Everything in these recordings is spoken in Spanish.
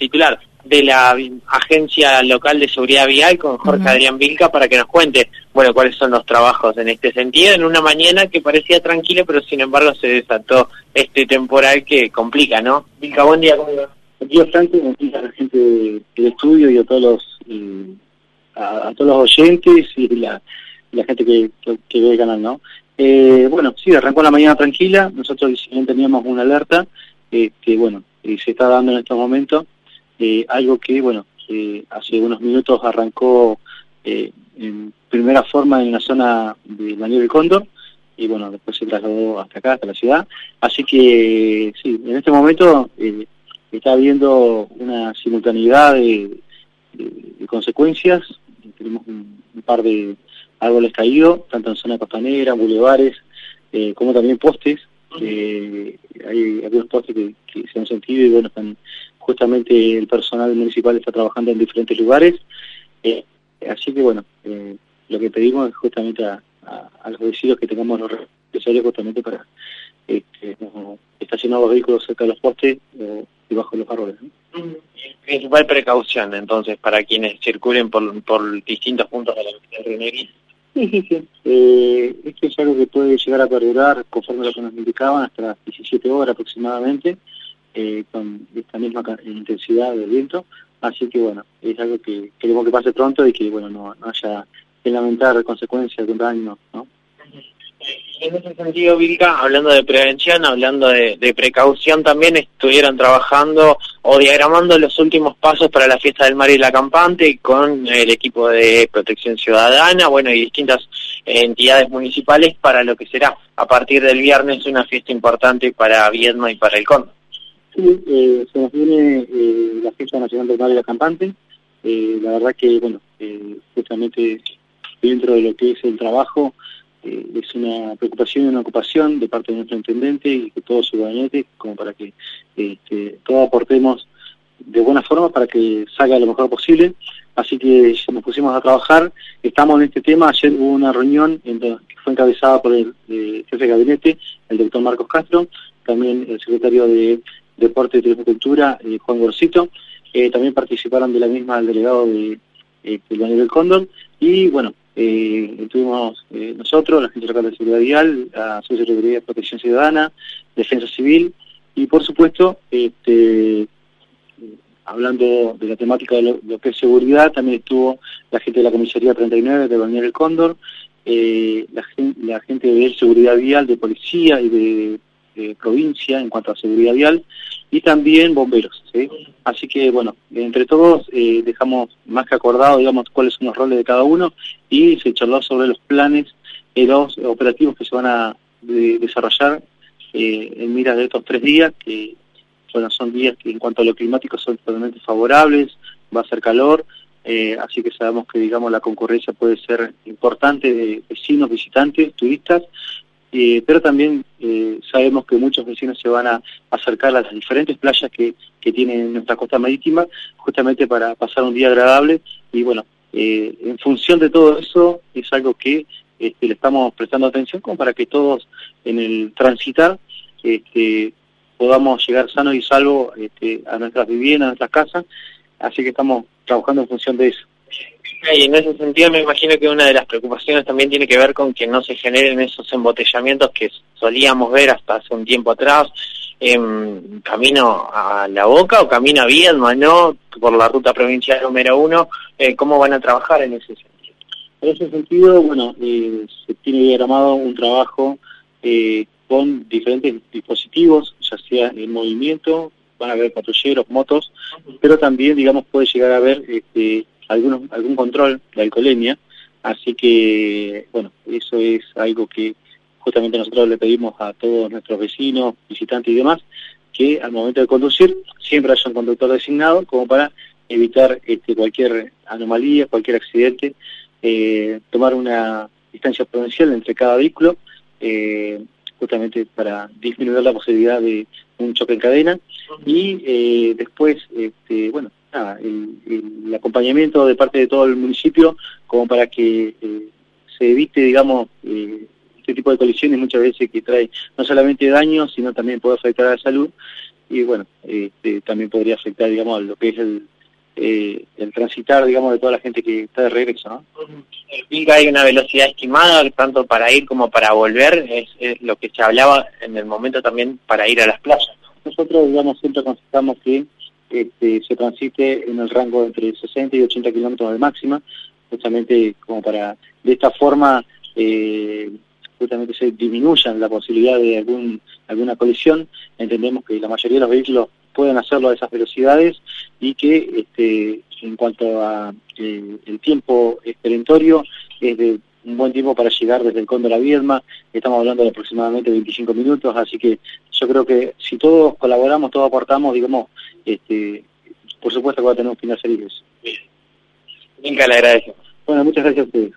titular de la Agencia Local de Seguridad Vial con Jorge Adrián Vilca para que nos cuente, bueno, cuáles son los trabajos en este sentido, en una mañana que parecía tranquila, pero sin embargo se desató este temporal que complica, ¿no? Vilca, buen día, ¿cómo va? Aquí bastante, a la gente del estudio y a todos los, a, todos los oyentes y la, la gente que, que, ve el canal, ¿no? Eh, bueno, sí, arrancó la mañana tranquila, nosotros teníamos una alerta, eh, que bueno, eh, se está dando en estos momentos, eh, algo que, bueno, hace unos minutos arrancó eh, en primera forma en la zona de Manuel del Cóndor y bueno, después se trasladó hasta acá, hasta la ciudad. Así que sí, en este momento eh, está habiendo una simultaneidad de, consecuencias. Tenemos un, par de árboles caídos, tanto en zona costanera, bulevares, como también postes. hay algunos postes que, que, se han sentido y bueno, están justamente el personal municipal está trabajando en diferentes lugares. Eh, así que bueno, eh, lo que pedimos es justamente a, los vecinos que tengamos los necesarios justamente para este, estacionar los vehículos cerca de los postes y bajo los árboles. Principal precaución entonces para quienes circulen por, por distintos puntos de la Reneguí. Sí, sí, sí. Eh, esto es algo que puede llegar a perdurar conforme lo que nos indicaban hasta las 17 horas aproximadamente eh, con esta misma intensidad del viento, así que bueno, es algo que queremos que pase pronto y que bueno no, haya que lamentar consecuencias de un daño, ¿no? En ese sentido, Vilca, hablando de prevención, hablando de, precaución, también estuvieron trabajando o diagramando los últimos pasos para la fiesta del mar y la campante con el equipo de protección ciudadana, bueno, y distintas entidades municipales para lo que será a partir del viernes una fiesta importante para Viedma y para el Conde. Eh, se nos viene eh, la Fiesta Nacional del Mar y la Campante. Eh, la verdad que, bueno, justamente dentro de lo que es el trabajo, es una preocupación y una ocupación de parte de nuestro intendente y de todo su gabinete, como para que este, todos aportemos de buena forma para que salga lo mejor posible. Así que nos pusimos a trabajar, estamos en este tema, ayer hubo una reunión que fue encabezada por el jefe de gabinete, el doctor Marcos Castro, también el secretario de Deporte y Turismo Cultura, eh, Juan Gorcito. Eh, también participaron de la misma el delegado de eh, del Cóndor. Y bueno, eh, estuvimos nosotros, la Agencia Local de Seguridad Vial, la Subsecretaría de Protección Ciudadana, Defensa Civil y por supuesto, este, hablando de la temática de lo, que es seguridad, también estuvo la gente de la Comisaría 39 de Balneario El Cóndor, la gente de Seguridad Vial, de Policía y de provincia en cuanto a seguridad vial y también bomberos. Así que, bueno, entre todos eh, dejamos más que acordado, digamos, cuáles son los roles de cada uno y se charló sobre los planes y los operativos que se van a desarrollar eh, en miras de estos tres días, que bueno, son días que en cuanto a lo climático son totalmente favorables, va a ser calor, eh, así que sabemos que digamos la concurrencia puede ser importante de vecinos, visitantes, turistas, eh, pero también eh, sabemos que muchos vecinos se van a acercar a las diferentes playas que, que tiene nuestra costa marítima, justamente para pasar un día agradable y bueno, eh, en función de todo eso es algo que este, le estamos prestando atención como para que todos en el transitar este, podamos llegar sanos y salvos este, a nuestras viviendas, a nuestras casas, así que estamos trabajando en función de eso. Y en ese sentido me imagino que una de las preocupaciones también tiene que ver con que no se generen esos embotellamientos que solíamos ver hasta hace un tiempo atrás, en camino a La Boca o camino a Viedma, ¿no? Por la ruta provincial número uno, eh, ¿cómo van a trabajar en ese sentido? En ese sentido, bueno, eh, se tiene diagramado un trabajo eh, con diferentes dispositivos, ya sea en movimiento, van a haber patrulleros, motos, pero también, digamos, puede llegar a haber este, algunos, algún control de alcoholemia, así que, bueno, eso es algo que justamente nosotros le pedimos a todos nuestros vecinos, visitantes y demás, que al momento de conducir siempre haya un conductor designado como para evitar este, cualquier anomalía, cualquier accidente, eh, tomar una distancia prudencial entre cada vehículo, eh, justamente para disminuir la posibilidad de un choque en cadena. Y eh, después, este, bueno, el, acompañamiento de parte de todo el municipio como para que eh, se evite, digamos, eh, este tipo de colisiones muchas veces que trae no solamente daños, sino también puede afectar a la salud. y bueno, este, también podría afectar, digamos, lo que es el, eh, el transitar, digamos, de toda la gente que está de regreso, ¿no? hay una velocidad estimada, tanto para ir como para volver, es, lo que se hablaba en el momento también para ir a las playas. Nosotros, digamos, siempre aconsejamos que este, se transite en el rango entre 60 y 80 kilómetros de máxima, justamente como para, de esta forma, eh, justamente se disminuyan la posibilidad de algún, alguna colisión. Entendemos que la mayoría de los vehículos pueden hacerlo a esas velocidades y que este, en cuanto a eh, el tiempo perentorio es de un buen tiempo para llegar desde el Cóndor a Viedma, estamos hablando de aproximadamente 25 minutos, así que yo creo que si todos colaboramos, todos aportamos, digamos, este, por supuesto que va a tener un final feliz. Bien. le agradezco. Bueno, muchas gracias a ustedes.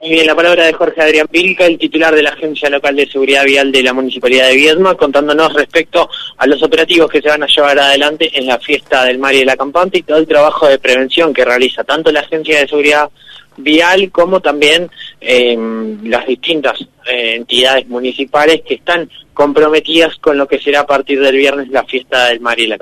Muy bien, la palabra de Jorge Adrián Pilca, el titular de la Agencia Local de Seguridad Vial de la Municipalidad de Viedma, contándonos respecto a los operativos que se van a llevar adelante en la fiesta del mar y de la campante y todo el trabajo de prevención que realiza tanto la Agencia de Seguridad Vial como también em, las distintas eh, entidades municipales que están comprometidas con lo que será a partir del viernes la fiesta del mar y la.